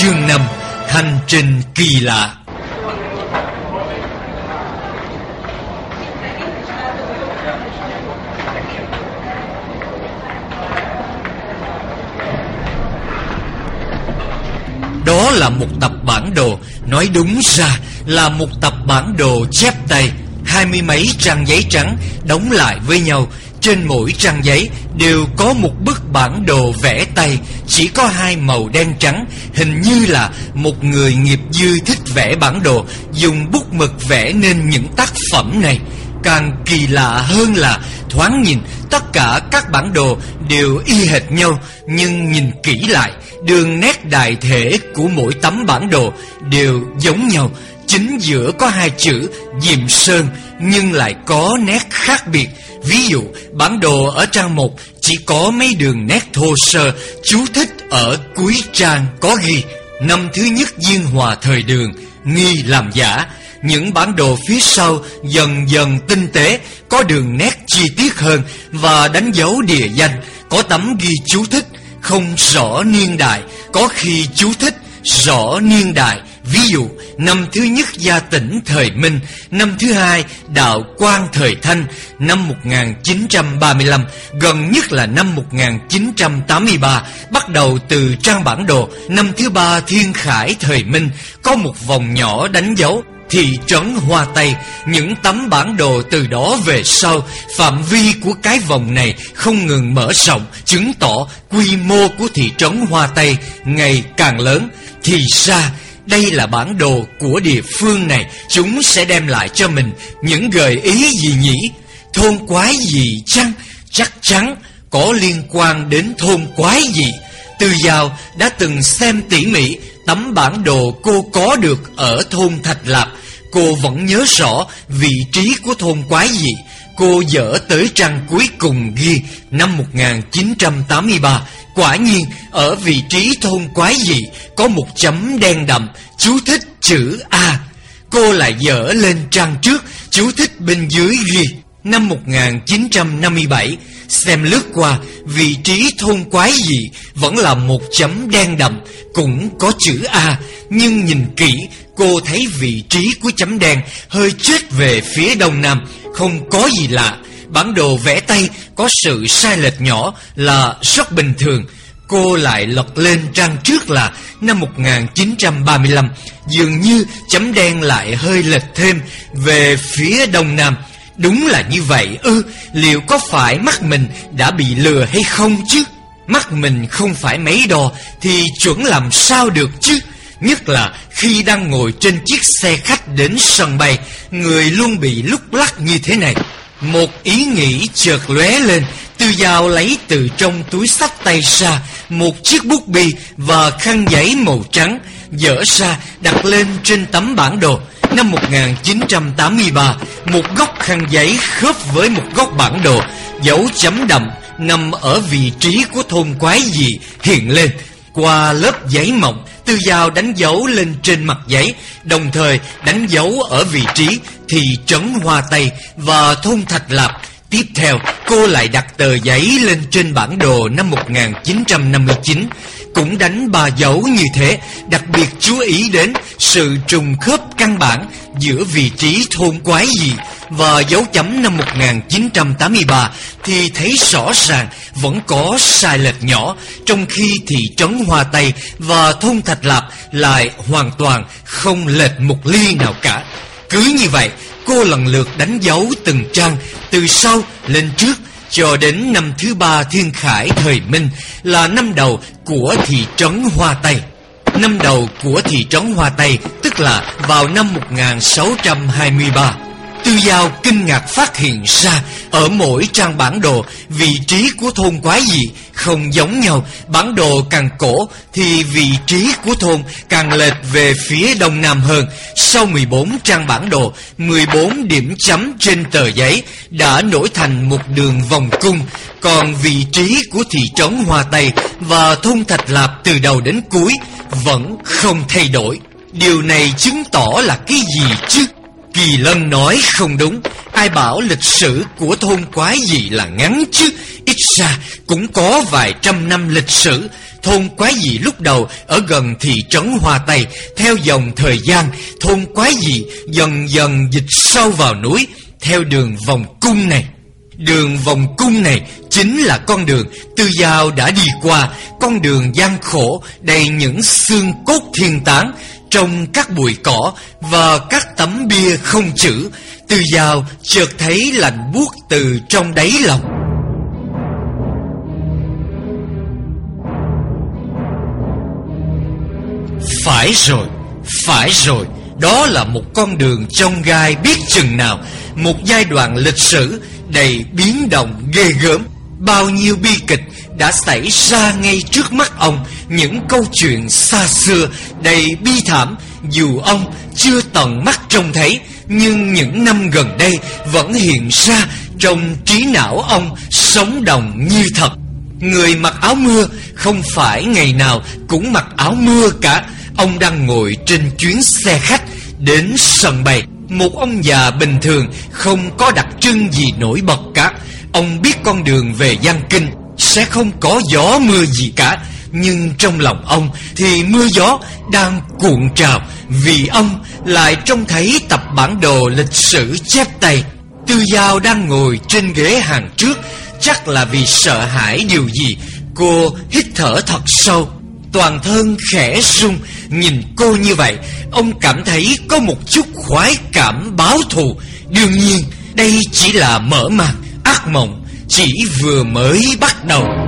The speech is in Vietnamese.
Chương 5 Hành trình kỳ lạ. Đó là một tập bản đồ. Nói đúng ra là một tập bản đồ chép tay. Hai mươi mấy trang giấy trắng đóng lại với nhau. Trên mỗi trang giấy đều có một bức bản đồ vẽ tay, Chỉ có hai màu đen trắng, Hình như là một người nghiệp dư thích vẽ bản đồ, Dùng bút mực vẽ nên những tác phẩm này. Càng kỳ lạ hơn là, thoáng nhìn, tất cả các bản đồ đều y hệt nhau, Nhưng nhìn kỹ lại, đường nét đại thể của mỗi tấm bản đồ đều giống nhau. Chính giữa có hai chữ Diệm Sơn, nhưng lại có nét khác biệt. Ví dụ bản đồ ở trang 1 chỉ có mấy đường nét thô sơ Chú thích ở cuối trang có ghi Năm thứ nhất Diên Hòa thời đường Nghi làm giả những bản đồ phía sau dần dần tinh tế, có đường nét chi tiết hơn và đánh dấu địa danh, có tấm ghi chú thích, không rõ niên đại, có khi chú thích rõ niên đại. Ví dụ, năm thứ nhất gia tỉnh thời Minh, năm thứ hai đạo quang thời Thanh, năm 1935, gần nhất là năm 1983, bắt đầu từ trang bản đồ, năm thứ ba thiên khải thời Minh, có một vòng nhỏ đánh dấu thị trấn Hoa Tây. Những tấm bản đồ từ đó về sau Phạm vi của cái vòng này không ngừng mở rộng Chứng tỏ quy mô của thị trấn Hoa Tây ngày càng lớn. Thì ra đây là bản đồ của địa phương này. Chúng sẽ đem lại cho mình những gợi ý gì nhỉ? Thôn quái gì chăng? Chắc chắn có liên quan đến thôn quái gì. Từ Giao đã từng xem tỉ mỉ, tấm bản đồ cô có được ở thôn Thạch Lạp. Cô vẫn nhớ rõ vị trí của thôn quái dị Cô dở tới trang cuối cùng ghi, năm 1983 Quả nhiên ở vị trí thôn quái dị, Có một chấm đen đậm, Chú thích chữ A. Cô lại dở lên trang trước, Chú thích bên dưới ghi, Năm 1957 Xem lướt qua, Vị trí thôn quái gì Vẫn là một chấm đen đậm, Cũng có chữ A. Nhưng nhìn kỹ, Cô thấy vị trí của chấm đen Hơi chết về phía đông nam, Không có gì lạ. Bản đồ vẽ tay có sự sai lệch nhỏ Là rất bình thường. Cô lại lật lên trang trước là năm 1935 Dường như chấm đen lại hơi lệch thêm về phía đông nam. Đúng là như vậy ư, Liệu có phải mắt mình đã bị lừa hay không chứ? Mắt mình không phải mấy đo Thì chuẩn làm sao được chứ? Nhất là khi đang ngồi trên chiếc xe khách đến sân bay, Người luôn bị lúc lắc như thế này. Một ý nghĩ chợt lóe lên, Tư Giao lấy từ trong túi sách tay ra Một chiếc bút bi và khăn giấy màu trắng, Dở ra đặt lên trên tấm bản đồ. Năm 1983 Một góc khăn giấy khớp với một góc bản đồ, Dấu chấm đậm, nằm ở vị trí của thôn quái gì hiện lên. Qua lớp giấy mỏng, Tư Giao đánh dấu lên trên mặt giấy, Đồng thời đánh dấu ở vị trí Thị trấn Hoa Tây và thôn Thạch Lạp. Tiếp theo cô lại đặt tờ giấy lên trên bản đồ năm 1959 Cũng đánh ba dấu như thế Đặc biệt chú ý đến sự trùng khớp căn bản Giữa vị trí thôn quái gì và dấu chấm năm 1983 thì thấy rõ ràng vẫn có sai lệch nhỏ, trong khi thị trấn Hoa Tây và thôn Thạch Lạp lại hoàn toàn không lệch một ly nào cả. Cứ như vậy, cô lần lượt đánh dấu từng trang, từ sau lên trước, cho đến năm thứ ba thiên khải thời Minh, là năm đầu của thị trấn Hoa Tây. Năm đầu của thị trấn Hoa Tây, tức là vào năm 1623. Tư Giao kinh ngạc phát hiện ra ở mỗi trang bản đồ vị trí của thôn quái dị không giống nhau. Bản đồ càng cổ thì vị trí của thôn càng lệch về phía đông nam hơn. Sau 14 trang bản đồ, 14 điểm chấm trên tờ giấy đã nổi thành một đường vòng cung. Còn vị trí của thị trấn Hoa Tây và thôn Thạch Lạp từ đầu đến cuối vẫn không thay đổi. Điều này chứng tỏ là cái gì chứ? Kỳ Lân nói, không đúng. Ai bảo lịch sử của thôn quái gì là ngắn chứ? Ít ra cũng có vài trăm năm lịch sử. Thôn Quái Dị lúc đầu ở gần thị trấn Hoa Tây. Theo dòng thời gian, Thôn Quái Dị dần dần dịch sâu vào núi. Theo đường vòng cung này, Đường vòng cung này chính là con đường Tư Giao đã đi qua. Con đường gian khổ đầy những xương cốt thiên tán. Trong các bụi cỏ và các tấm bia không chữ. Từ dào chợt thấy lạnh buốt từ trong đáy lòng. Phải rồi, phải rồi. Đó là một con đường trong gai biết chừng nào. Một giai đoạn lịch sử đầy biến động ghê gớm. Bao nhiêu bi kịch đã xảy ra ngay trước mắt ông. Những câu chuyện xa xưa, đầy bi thảm, Dù ông chưa tận mắt trông thấy, Nhưng những năm gần đây vẫn hiện ra trong trí não ông sống đồng như thật. Người mặc áo mưa không phải ngày nào cũng mặc áo mưa cả. Ông đang ngồi trên chuyến xe khách đến sân bay. Một ông già bình thường không có đặc trưng gì nổi bật cả. Ông biết con đường về Giang Kinh sẽ không có gió mưa gì cả Nhưng trong lòng ông thì mưa gió đang cuộn trào Vì ông lại trông thấy tập bản đồ lịch sử chép tay. Tư Giao đang ngồi trên ghế hàng trước Chắc là vì sợ hãi điều gì Cô hít thở thật sâu. Toàn thân khẽ run, Nhìn cô như vậy Ông cảm thấy có một chút khoái cảm báo thù. Đương nhiên đây chỉ là mở màn. Ác mộng chỉ vừa mới bắt đầu.